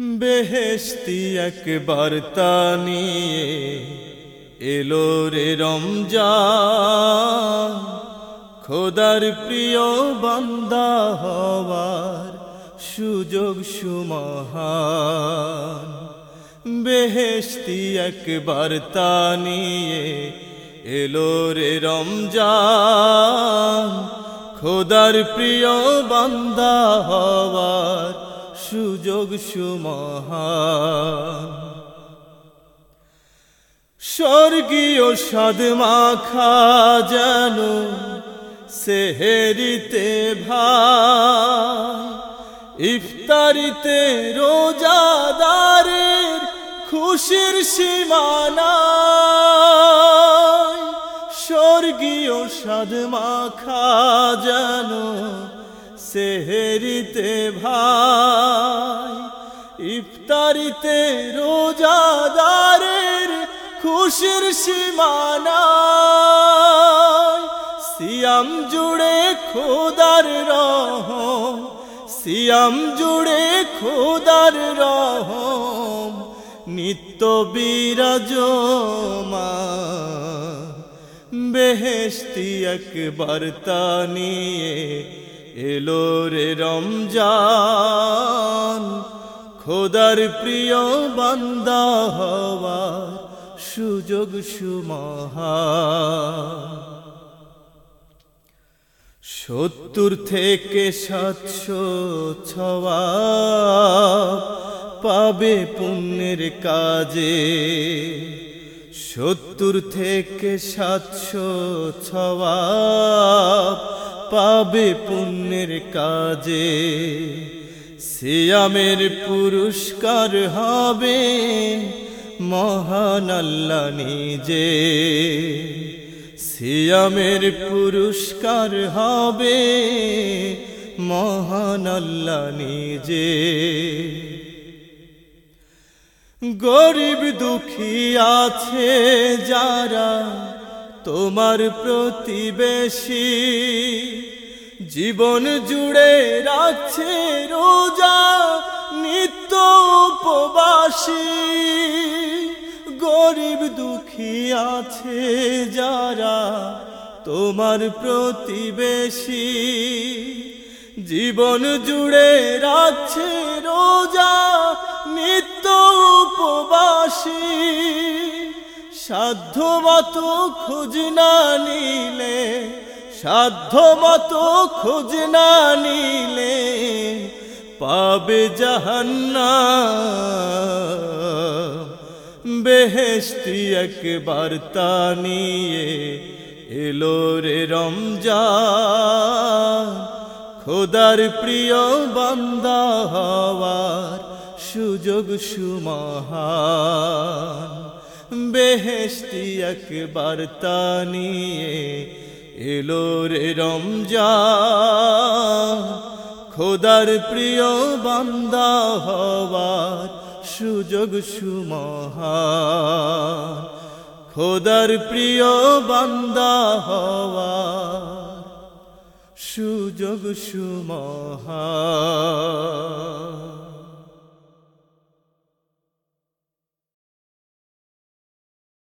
বেহেস্তি একবার তা নিয়ে এলো রে রমজান। খোদার প্রিয় বান্দা হওয়ার সুযোগ সুমহান। বেহেস্তি একবার তা নিয়ে এলো রে রমজান। খোদার প্রিয় বান্দা হওয়ার সুযোগ সুমহান। স্বর্গীয় সাদ মাখা যেন সেহেরিতে ভাই ইফতারিতে রোজাদারের খুশির সীমানা। স্বর্গীয় সাদ মাখা যেন সেহেরিতে ভাই, ইফতারিতে রোজাদারের খুশির সীমানা সিয়াম জুড়ে খোদার রহম, সিয়াম জুড়ে খোদার রহম, নিত্য বিরাজমা বেহেস্তি একবার তা নিয়ে এলো রে রমজান, খোদার প্রিয় বান্দা হওয়ার সুযোগ সুমহা সত্তর থেকে সাতশো ছওয়া পাবে পুণ্যের কাজে। সত্তর থেকে সাতশো ছওয়া পাবে পুণ্যের কাজে। সিয়ামের পুরস্কার হবে মহান আল্লাহ নিজে। সিয়ামের পুরস্কার হবে মহান আল্লাহ নিজে। গরিব দুঃখী আছে যারা তোমার প্রতিবেশী জীবন জুড়ে রাখছে রোজা, নিত্য উপবাসী। গরিব দুঃখী আছে যারা তোমার প্রতিবেশী। জীবন জুড়ে রাখছে রোজা, নিত্য উপবাসী। সাধ্য মতো খোঁজ না নিলে, সাধ্য মতো খোঁজ না নিলে পাবে জাহান্না বেহেস্তি একবার তা নিয়ে এলো রে রমজান। খোদার প্রিয় বান্দা হওয়ার সুযোগ সুমহান। বেহেস্তি একবার তা নিয়ে এলো রে রমজান। খোদার প্রিয় বান্দা হওয়ার সুযোগ সুমহান। খোদার প্রিয় বান্দা হওয়ার সুযোগ সুমহান।